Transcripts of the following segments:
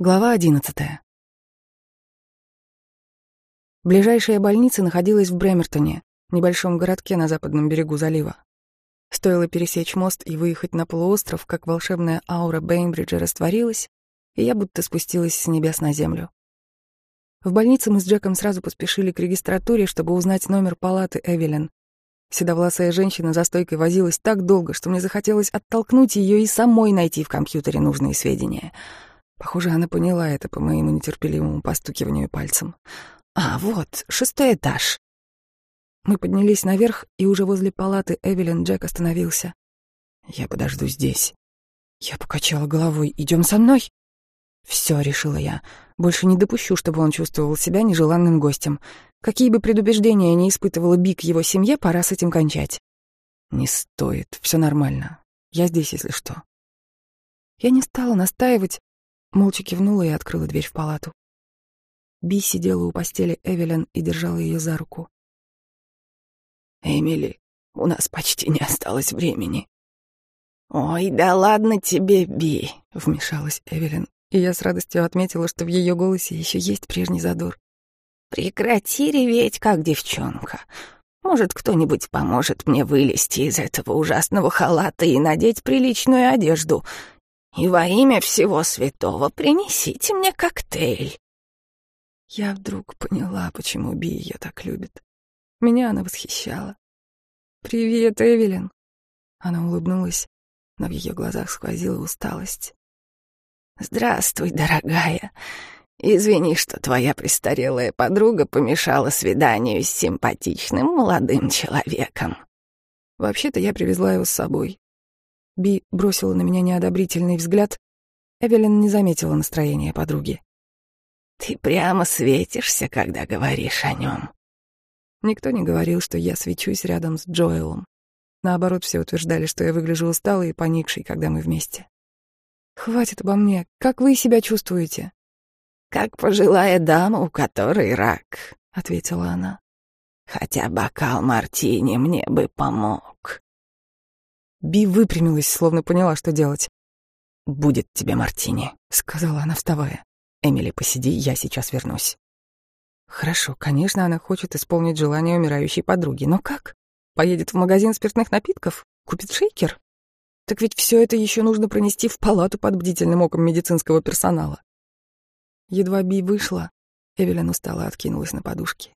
Глава одиннадцатая. Ближайшая больница находилась в Бремертоне, небольшом городке на западном берегу залива. Стоило пересечь мост и выехать на полуостров, как волшебная аура Бейнбриджа растворилась, и я будто спустилась с небес на землю. В больнице мы с Джеком сразу поспешили к регистратуре, чтобы узнать номер палаты Эвелин. Седовласая женщина за стойкой возилась так долго, что мне захотелось оттолкнуть ее и самой найти в компьютере нужные сведения — Похоже, она поняла это по моему нетерпеливому постукиванию пальцем. «А, вот, шестой этаж». Мы поднялись наверх, и уже возле палаты Эвелин Джек остановился. «Я подожду здесь». Я покачала головой. «Идем со мной?» «Все», — решила я. «Больше не допущу, чтобы он чувствовал себя нежеланным гостем. Какие бы предубеждения ни испытывала Би его семье, пора с этим кончать». «Не стоит, все нормально. Я здесь, если что». Я не стала настаивать, Молча кивнула и открыла дверь в палату. Би сидела у постели Эвелин и держала ее за руку. «Эмили, у нас почти не осталось времени». «Ой, да ладно тебе, Би», — вмешалась Эвелин, и я с радостью отметила, что в ее голосе еще есть прежний задор. «Прекрати реветь, как девчонка. Может, кто-нибудь поможет мне вылезти из этого ужасного халата и надеть приличную одежду. И во имя всего святого принесите мне коктейль. Я вдруг поняла, почему Би ее так любит. Меня она восхищала. «Привет, Эвелин!» Она улыбнулась, но в ее глазах сквозила усталость. «Здравствуй, дорогая. Извини, что твоя престарелая подруга помешала свиданию с симпатичным молодым человеком». «Вообще-то я привезла его с собой. Би бросила на меня неодобрительный взгляд. Эвелин не заметила настроения подруги. «Ты прямо светишься, когда говоришь о нем». Никто не говорил, что я свечусь рядом с Джоэлом. Наоборот, все утверждали, что я выгляжу усталой и поникшей, когда мы вместе. «Хватит обо мне. Как вы себя чувствуете?» «Как пожилая дама, у которой рак», — ответила она. «Хотя бокал мартини мне бы помог». Би выпрямилась, словно поняла, что делать. «Будет тебе мартини», — сказала она, вставая. «Эмили, посиди, я сейчас вернусь». Хорошо, конечно, она хочет исполнить желание умирающей подруги, но как? Поедет в магазин спиртных напитков? Купит шейкер? Так ведь все это еще нужно пронести в палату под бдительным оком медицинского персонала. Едва Би вышла, Эвелин устало откинулась на подушке.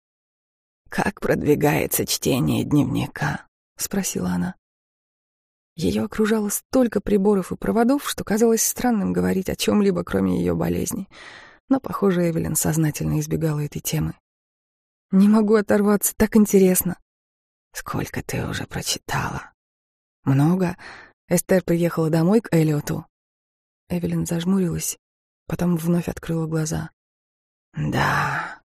«Как продвигается чтение дневника?» — спросила она. Ее окружало столько приборов и проводов, что казалось странным говорить о чем-либо, кроме ее болезни. Но, похоже, Эвелин сознательно избегала этой темы. «Не могу оторваться, так интересно». «Сколько ты уже прочитала?» «Много». Эстер приехала домой к Эллиоту. Эвелин зажмурилась, потом вновь открыла глаза. «Да».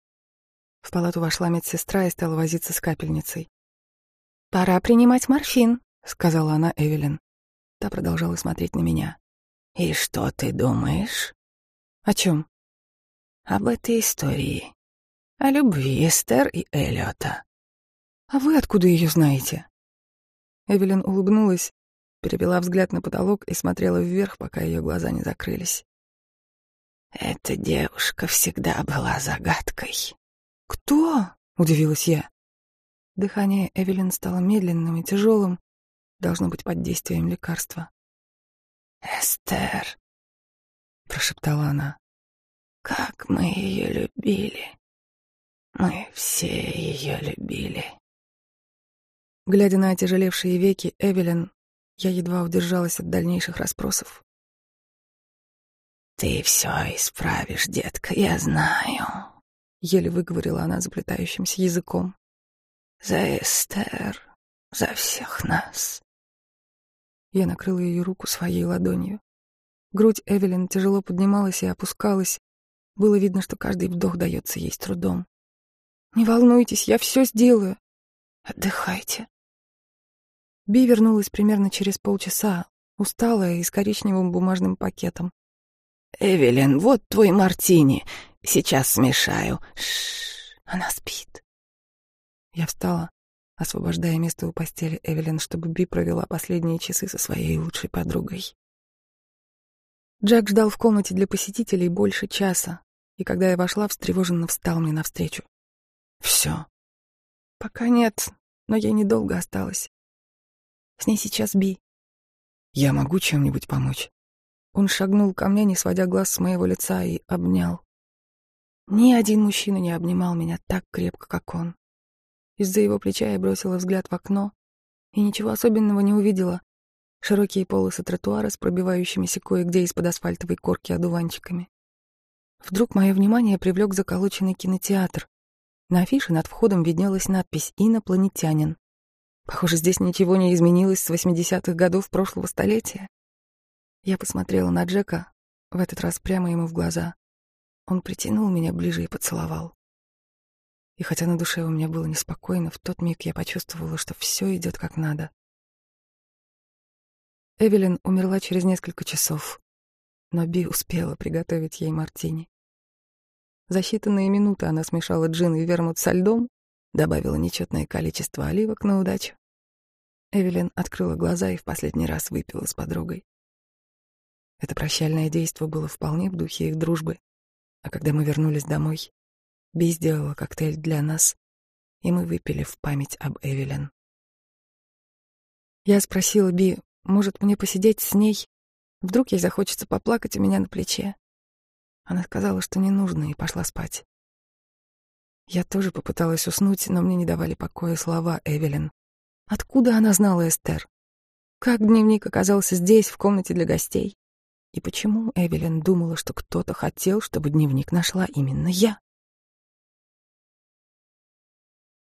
В палату вошла медсестра и стала возиться с капельницей. «Пора принимать морфин», — сказала она Эвелин. Та продолжала смотреть на меня. «И что ты думаешь?» «О чем?» «Об этой истории. О любви Эстер и Эллиота». «А вы откуда ее знаете?» Эвелин улыбнулась, перевела взгляд на потолок и смотрела вверх, пока ее глаза не закрылись. «Эта девушка всегда была загадкой». «Кто?» — удивилась я. Дыхание Эвелин стало медленным и тяжелым, Должно быть под действием лекарства. «Эстер», — прошептала она, — «как мы ее любили. Мы все ее любили». Глядя на отяжелевшие веки Эвелин, я едва удержалась от дальнейших расспросов. «Ты все исправишь, детка, я знаю», — еле выговорила она заплетающимся языком. «За Эстер, за всех нас». Я накрыла ее руку своей ладонью. Грудь Эвелин тяжело поднималась и опускалась. Было видно, что каждый вдох дается ей с трудом. «Не волнуйтесь, я все сделаю. Отдыхайте». Би вернулась примерно через полчаса, усталая и с коричневым бумажным пакетом. «Эвелин, вот твой мартини. Сейчас смешаю. Шш, она спит». Я встала, освобождая место у постели Эвелин, чтобы Би провела последние часы со своей лучшей подругой. Джек ждал в комнате для посетителей больше часа, и когда я вошла, встревоженно встал мне навстречу. Все. Пока нет, но я недолго осталась. С ней сейчас Би. Я могу чем-нибудь помочь? Он шагнул ко мне, не сводя глаз с моего лица, и обнял. Ни один мужчина не обнимал меня так крепко, как он. Из-за его плеча я бросила взгляд в окно и ничего особенного не увидела. Широкие полосы тротуара с пробивающимися кое-где из-под асфальтовой корки одуванчиками. Вдруг мое внимание привлек заколоченный кинотеатр. На афише над входом виднелась надпись «Инопланетянин». Похоже, здесь ничего не изменилось с 80-х годов прошлого столетия. Я посмотрела на Джека, в этот раз прямо ему в глаза. Он притянул меня ближе и поцеловал. И хотя на душе у меня было неспокойно, в тот миг я почувствовала, что все идет как надо. Эвелин умерла через несколько часов, но Би успела приготовить ей мартини. За считанные минуты она смешала джин и вермут со льдом, добавила нечетное количество оливок на удачу. Эвелин открыла глаза и в последний раз выпила с подругой. Это прощальное действо было вполне в духе их дружбы, а когда мы вернулись домой, Би сделала коктейль для нас, и мы выпили в память об Эвелин. Я спросила Би, может мне посидеть с ней? Вдруг ей захочется поплакать у меня на плече. Она сказала, что не нужно, и пошла спать. Я тоже попыталась уснуть, но мне не давали покоя слова Эвелин. Откуда она знала Эстер? Как дневник оказался здесь, в комнате для гостей? И почему Эвелин думала, что кто-то хотел, чтобы дневник нашла именно я?